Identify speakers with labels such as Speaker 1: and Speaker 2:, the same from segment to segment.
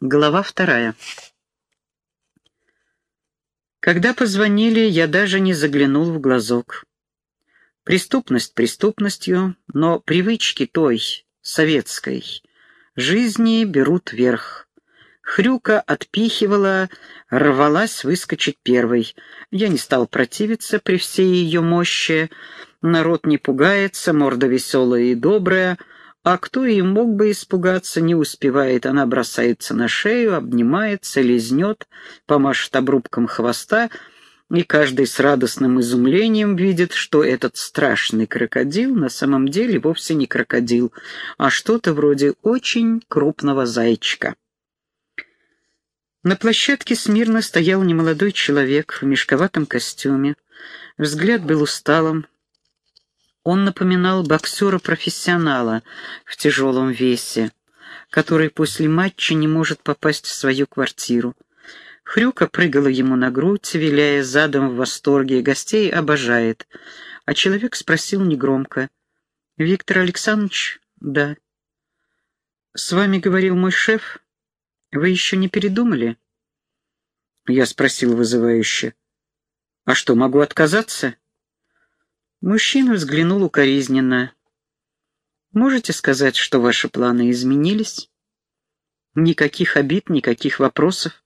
Speaker 1: Глава вторая. Когда позвонили, я даже не заглянул в глазок. Преступность преступностью, но привычки той, советской, жизни берут верх. Хрюка отпихивала, рвалась выскочить первой. Я не стал противиться при всей ее мощи. Народ не пугается, морда веселая и добрая — а кто и мог бы испугаться, не успевает. Она бросается на шею, обнимается, лизнет, помашет обрубком хвоста, и каждый с радостным изумлением видит, что этот страшный крокодил на самом деле вовсе не крокодил, а что-то вроде очень крупного зайчика. На площадке смирно стоял немолодой человек в мешковатом костюме. Взгляд был усталым, он напоминал боксера-профессионала в тяжелом весе, который после матча не может попасть в свою квартиру. Хрюка прыгала ему на грудь, виляя задом в восторге, гостей обожает. А человек спросил негромко. «Виктор Александрович?» «Да». «С вами говорил мой шеф. Вы еще не передумали?» Я спросил вызывающе. «А что, могу отказаться?» Мужчина взглянул укоризненно. «Можете сказать, что ваши планы изменились? Никаких обид, никаких вопросов?»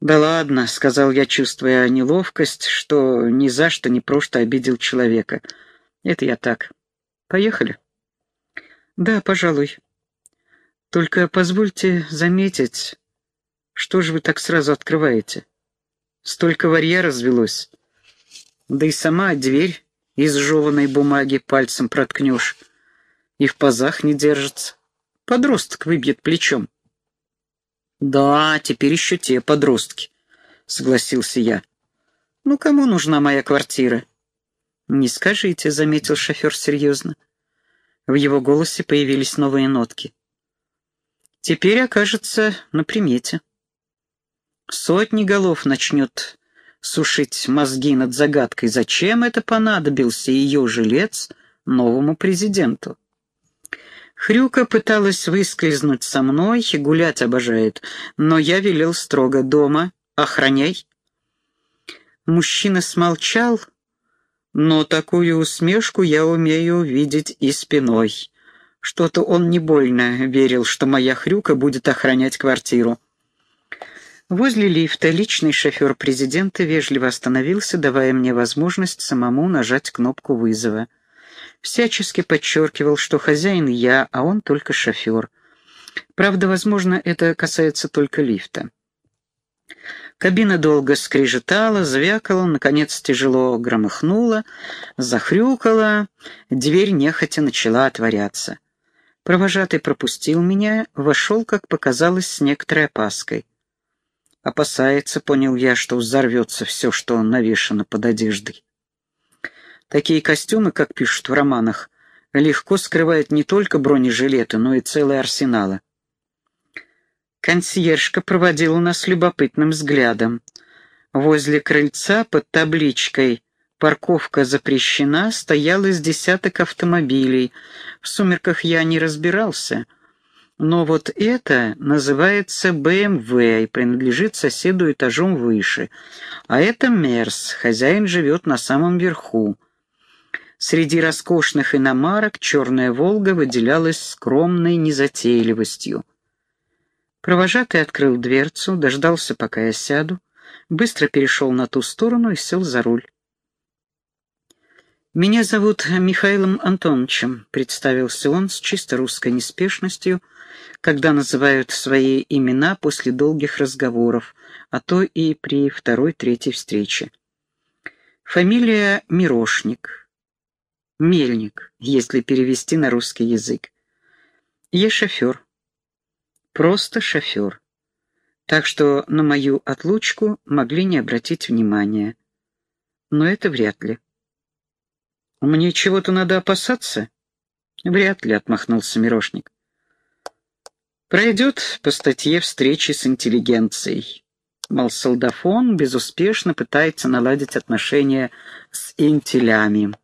Speaker 1: «Да ладно», — сказал я, чувствуя неловкость, что ни за что не просто обидел человека. «Это я так. Поехали?» «Да, пожалуй. Только позвольте заметить, что же вы так сразу открываете? Столько варья развелось. Да и сама дверь из жеванной бумаги пальцем проткнешь. И в пазах не держится. Подросток выбьет плечом. «Да, теперь еще те подростки», — согласился я. «Ну, кому нужна моя квартира?» «Не скажите», — заметил шофер серьезно. В его голосе появились новые нотки. «Теперь окажется на примете. Сотни голов начнет сушить мозги над загадкой, зачем это понадобился ее жилец новому президенту. Хрюка пыталась выскользнуть со мной, гулять обожает, но я велел строго дома «Охраняй». Мужчина смолчал, но такую усмешку я умею видеть и спиной. Что-то он не больно верил, что моя хрюка будет охранять квартиру. Возле лифта личный шофер президента вежливо остановился, давая мне возможность самому нажать кнопку вызова. Всячески подчеркивал, что хозяин я, а он только шофер. Правда, возможно, это касается только лифта. Кабина долго скрежетала, звякала, наконец тяжело громыхнула, захрюкала, дверь нехотя начала отворяться. Провожатый пропустил меня, вошел, как показалось, с некоторой опаской. Опасается, понял я, что взорвется все, что навешано под одеждой. Такие костюмы, как пишут в романах, легко скрывают не только бронежилеты, но и целые арсеналы. Консьержка проводила нас любопытным взглядом. Возле крыльца под табличкой «Парковка запрещена» стоял из десяток автомобилей. В сумерках я не разбирался — но вот это называется БМВ и принадлежит соседу этажом выше. А это Мерс, хозяин живет на самом верху. Среди роскошных иномарок черная «Волга» выделялась скромной незатейливостью. Провожатый открыл дверцу, дождался, пока я сяду, быстро перешел на ту сторону и сел за руль. «Меня зовут Михаилом Антоновичем», — представился он с чисто русской неспешностью — когда называют свои имена после долгих разговоров, а то и при второй-третьей встрече. Фамилия Мирошник. Мельник, если перевести на русский язык. Я шофер. Просто шофер. Так что на мою отлучку могли не обратить внимания. Но это вряд ли. «Мне чего-то надо опасаться?» «Вряд ли», — отмахнулся Мирошник. Пройдет по статье встречи с интеллигенцией. Мол, солдафон безуспешно пытается наладить отношения с интелями.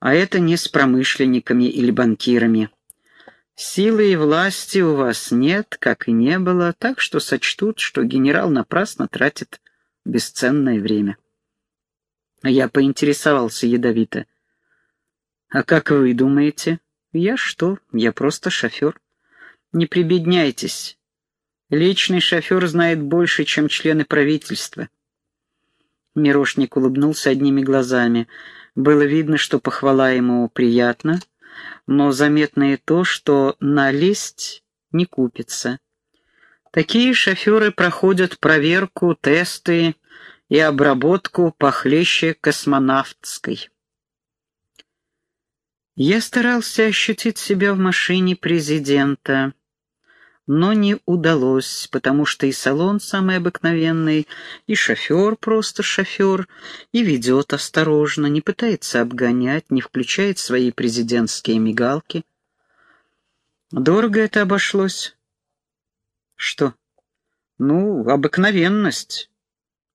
Speaker 1: А это не с промышленниками или банкирами. Силы и власти у вас нет, как и не было, так что сочтут, что генерал напрасно тратит бесценное время. Я поинтересовался ядовито. «А как вы думаете?» «Я что? Я просто шофер». «Не прибедняйтесь. Личный шофер знает больше, чем члены правительства». Мирошник улыбнулся одними глазами. Было видно, что похвала ему приятна, но заметно и то, что налезть не купится. Такие шоферы проходят проверку, тесты и обработку похлеще космонавтской. Я старался ощутить себя в машине президента, но не удалось, потому что и салон самый обыкновенный, и шофер просто шофер, и ведет осторожно, не пытается обгонять, не включает свои президентские мигалки. Дорого это обошлось. Что? Ну, обыкновенность.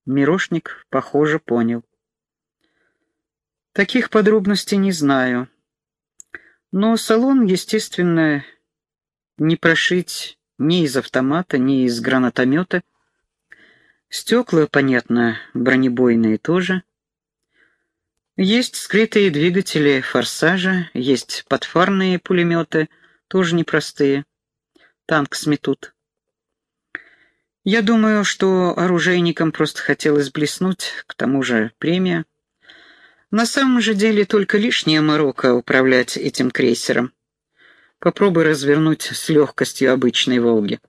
Speaker 1: Мирошник, похоже, понял. Таких подробностей не знаю. Но салон, естественно, не прошить ни из автомата, ни из гранатомета. Стекла, понятно, бронебойные тоже. Есть скрытые двигатели форсажа, есть подфарные пулеметы, тоже непростые. Танк сметут. Я думаю, что оружейникам просто хотелось блеснуть, к тому же премия. На самом же деле только лишняя морока управлять этим крейсером. Попробуй развернуть с легкостью обычной «Волги».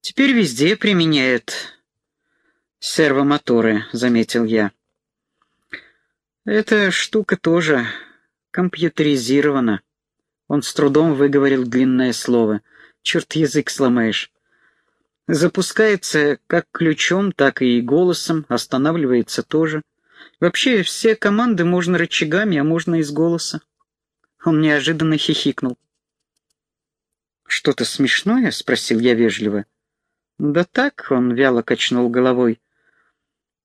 Speaker 1: Теперь везде применяют сервомоторы, заметил я. Эта штука тоже компьютеризирована. Он с трудом выговорил длинное слово. Черт, язык сломаешь. Запускается как ключом, так и голосом, останавливается тоже. Вообще, все команды можно рычагами, а можно из голоса. Он неожиданно хихикнул. «Что-то смешное?» — спросил я вежливо. «Да так», — он вяло качнул головой.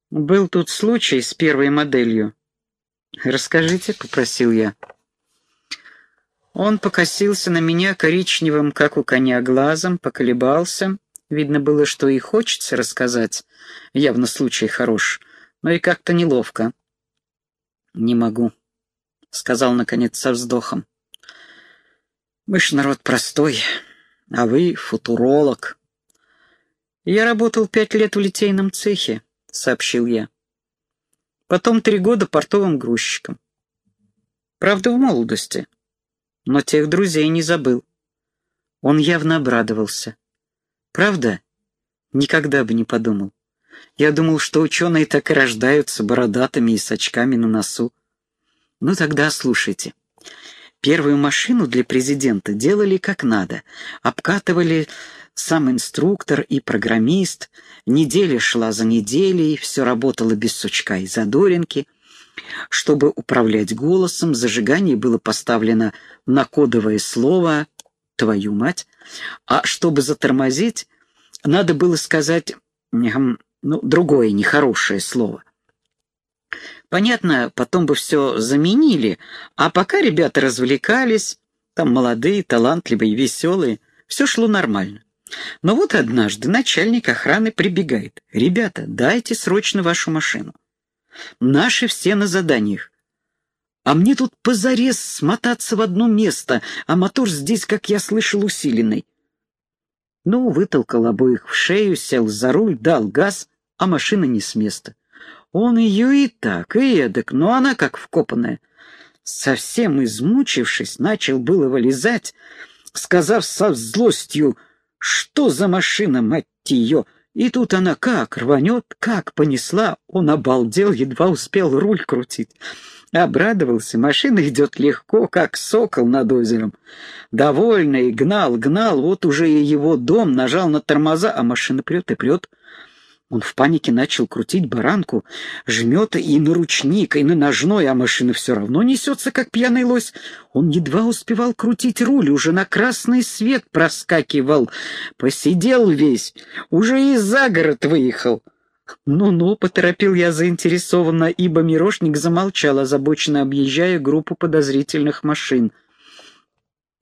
Speaker 1: «Был тут случай с первой моделью». «Расскажите», — попросил я. Он покосился на меня коричневым, как у коня, глазом, поколебался. Видно было, что и хочется рассказать. Явно случай хорош, но и как-то неловко. «Не могу», — сказал, наконец, со вздохом. «Мы ж народ простой, а вы футуролог». «Я работал пять лет в литейном цехе», — сообщил я. «Потом три года портовым грузчиком. Правда, в молодости, но тех друзей не забыл». Он явно обрадовался. «Правда? Никогда бы не подумал. Я думал, что ученые так и рождаются бородатыми и с очками на носу. Ну тогда слушайте. Первую машину для президента делали как надо. Обкатывали сам инструктор и программист. Неделя шла за неделей, все работало без сучка и задоринки. Чтобы управлять голосом, зажигание было поставлено на кодовое слово «твою мать», а чтобы затормозить, надо было сказать ну, другое нехорошее слово. Понятно, потом бы все заменили, а пока ребята развлекались, там молодые, талантливые, веселые, все шло нормально. Но вот однажды начальник охраны прибегает. «Ребята, дайте срочно вашу машину. Наши все на заданиях. А мне тут позарез смотаться в одно место, а мотор здесь, как я слышал, усиленный». Ну, вытолкал обоих в шею, сел за руль, дал газ, а машина не с места. Он ее и так, и эдак, но она как вкопанная. Совсем измучившись, начал было вылезать, сказав со злостью, что за машина, мать ее, и тут она как рванет, как понесла, он обалдел, едва успел руль крутить. Обрадовался, машина идет легко, как сокол над озером. Довольный, гнал, гнал, вот уже и его дом, нажал на тормоза, а машина прет и прет. Он в панике начал крутить баранку, жмет и на ручник, и на ножной, а машина все равно несется, как пьяный лось. Он едва успевал крутить руль, уже на красный свет проскакивал. Посидел весь, уже и за город выехал. «Ну-ну», — поторопил я заинтересованно, ибо Мирошник замолчал, озабоченно объезжая группу подозрительных машин.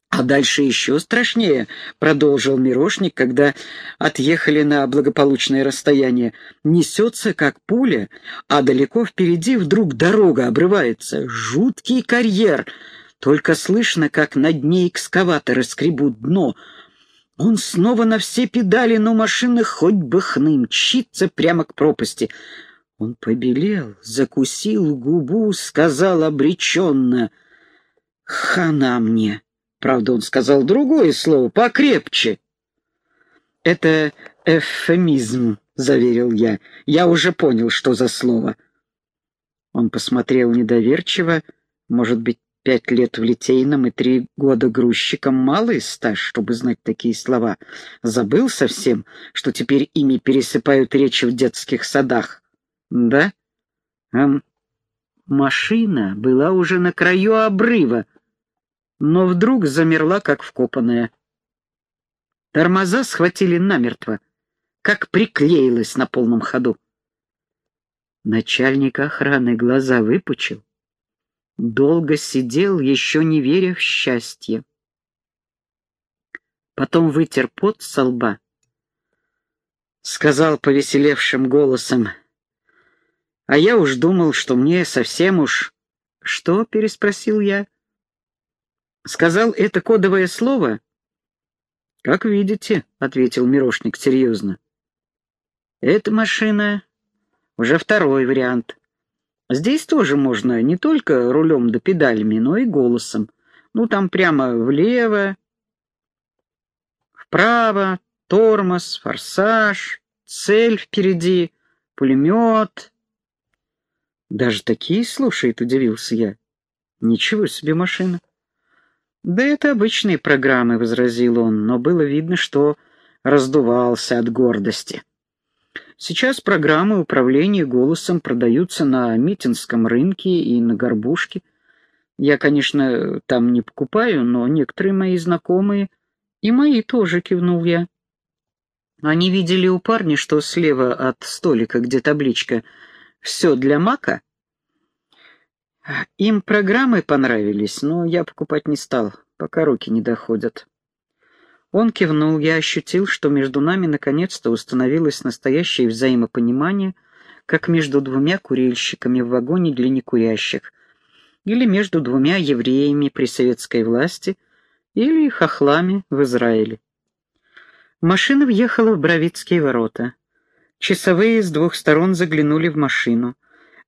Speaker 1: А дальше еще страшнее, продолжил Мирошник, когда отъехали на благополучное расстояние. Несется, как пуля, а далеко впереди вдруг дорога обрывается. Жуткий карьер. Только слышно, как на дне экскаваторы скребут дно. Он снова на все педали, но машина хоть бы хны, мчится прямо к пропасти. Он побелел, закусил губу, сказал обреченно. «Хана мне!» Правда, он сказал другое слово, покрепче. «Это эвфемизм», — заверил я. «Я уже понял, что за слово». Он посмотрел недоверчиво. Может быть, пять лет в Литейном и три года грузчиком малый стаж, чтобы знать такие слова. Забыл совсем, что теперь ими пересыпают речи в детских садах. Да? Эм, машина была уже на краю обрыва, но вдруг замерла, как вкопанная. Тормоза схватили намертво, как приклеилась на полном ходу. Начальник охраны глаза выпучил, долго сидел, еще не веря в счастье. Потом вытер пот со лба, сказал повеселевшим голосом, «А я уж думал, что мне совсем уж...» «Что?» — переспросил я. Сказал это кодовое слово? Как видите, ответил Мирошник серьезно. Эта машина уже второй вариант. Здесь тоже можно не только рулем да педалями, но и голосом. Ну, там прямо влево, вправо, тормоз, форсаж, цель впереди, пулемет. Даже такие слушает, удивился я. Ничего себе машина. «Да это обычные программы», — возразил он, но было видно, что раздувался от гордости. Сейчас программы управления голосом продаются на Митинском рынке и на Горбушке. Я, конечно, там не покупаю, но некоторые мои знакомые, и мои тоже, кивнул я. Они видели у парня, что слева от столика, где табличка «Все для мака», им программы понравились, но я покупать не стал, пока руки не доходят. Он кивнул, я ощутил, что между нами наконец-то установилось настоящее взаимопонимание, как между двумя курильщиками в вагоне для некурящих, или между двумя евреями при советской власти, или хохлами в Израиле. Машина въехала в Бровицкие ворота. Часовые с двух сторон заглянули в машину.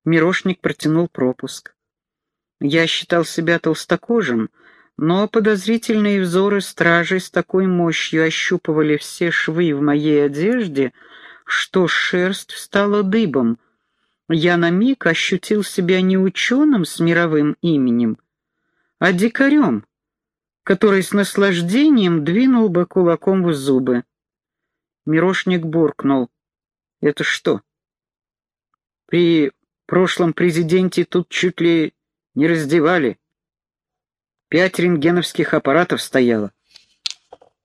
Speaker 1: Мирошник протянул пропуск. Я считал себя толстокожим, но подозрительные взоры стражей с такой мощью ощупывали все швы в моей одежде, что шерсть встала дыбом. Я на миг ощутил себя не ученым с мировым именем, а дикарем, который с наслаждением двинул бы кулаком в зубы. Мирошник буркнул. «Это что? При прошлом президенте тут чуть ли не раздевали. Пять рентгеновских аппаратов стояло.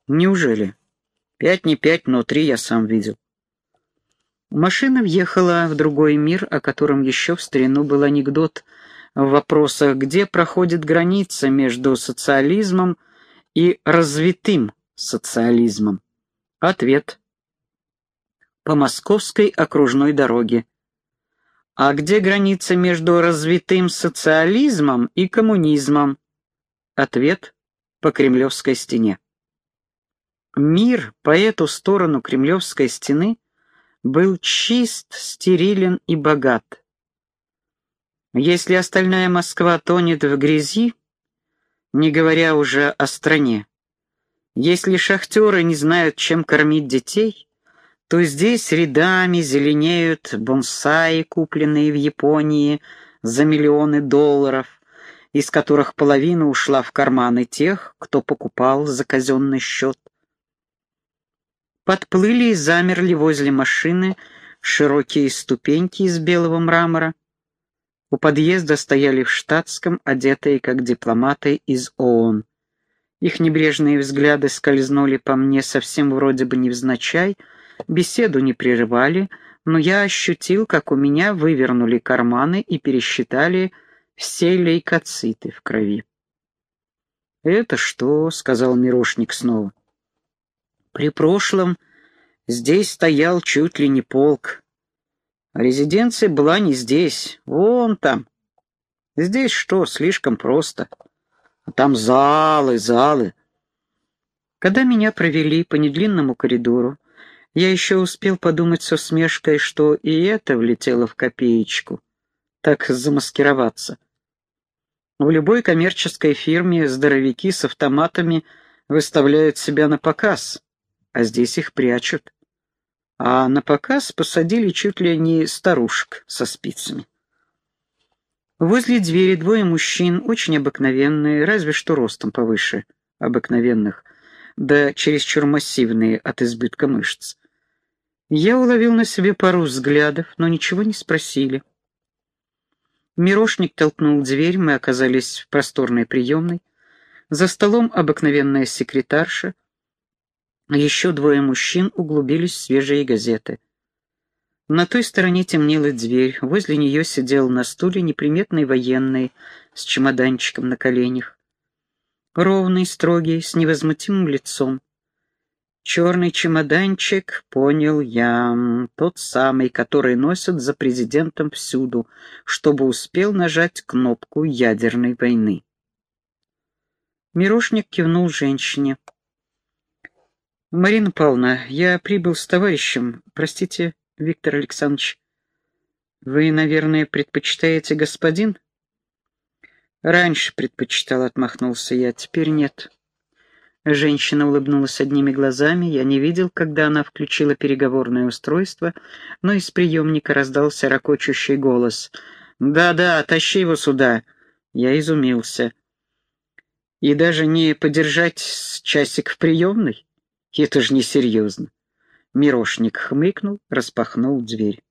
Speaker 1: Неужели? Пять не пять, но три я сам видел. Машина въехала в другой мир, о котором еще в старину был анекдот в вопросах, где проходит граница между социализмом и развитым социализмом. Ответ. По московской окружной дороге. А где граница между развитым социализмом и коммунизмом? Ответ — по Кремлевской стене. Мир по эту сторону Кремлевской стены был чист, стерилен и богат. Если остальная Москва тонет в грязи, не говоря уже о стране, если шахтеры не знают, чем кормить детей, то здесь рядами зеленеют бонсаи, купленные в Японии за миллионы долларов, из которых половина ушла в карманы тех, кто покупал за казенный счет. Подплыли и замерли возле машины широкие ступеньки из белого мрамора. У подъезда стояли в штатском, одетые как дипломаты из ООН. Их небрежные взгляды скользнули по мне совсем вроде бы невзначай — Беседу не прерывали, но я ощутил, как у меня вывернули карманы и пересчитали все лейкоциты в крови. «Это что?» — сказал Мирошник снова. «При прошлом здесь стоял чуть ли не полк. Резиденция была не здесь, вон там. Здесь что, слишком просто. А там залы, залы». Когда меня провели по недлинному коридору, я еще успел подумать со смешкой, что и это влетело в копеечку. Так замаскироваться. В любой коммерческой фирме здоровяки с автоматами выставляют себя на показ, а здесь их прячут. А на показ посадили чуть ли не старушек со спицами. Возле двери двое мужчин, очень обыкновенные, разве что ростом повыше обыкновенных, да чересчур массивные от избытка мышц. Я уловил на себе пару взглядов, но ничего не спросили. Мирошник толкнул дверь, мы оказались в просторной приемной. За столом обыкновенная секретарша. Еще двое мужчин углубились в свежие газеты. На той стороне темнела дверь, возле нее сидел на стуле неприметный военный с чемоданчиком на коленях. Ровный, строгий, с невозмутимым лицом. Черный чемоданчик, понял я, тот самый, который носят за президентом всюду, чтобы успел нажать кнопку ядерной войны. Мирошник кивнул женщине. «Марина Павловна, я прибыл с товарищем. Простите, Виктор Александрович. Вы, наверное, предпочитаете господин?» «Раньше предпочитал», — отмахнулся я, — «теперь нет». Женщина улыбнулась одними глазами. Я не видел, когда она включила переговорное устройство, но из приемника раздался ракочущий голос. «Да-да, тащи его сюда!» Я изумился. «И даже не подержать часик в приемной? Это же несерьезно!» Мирошник хмыкнул, распахнул дверь.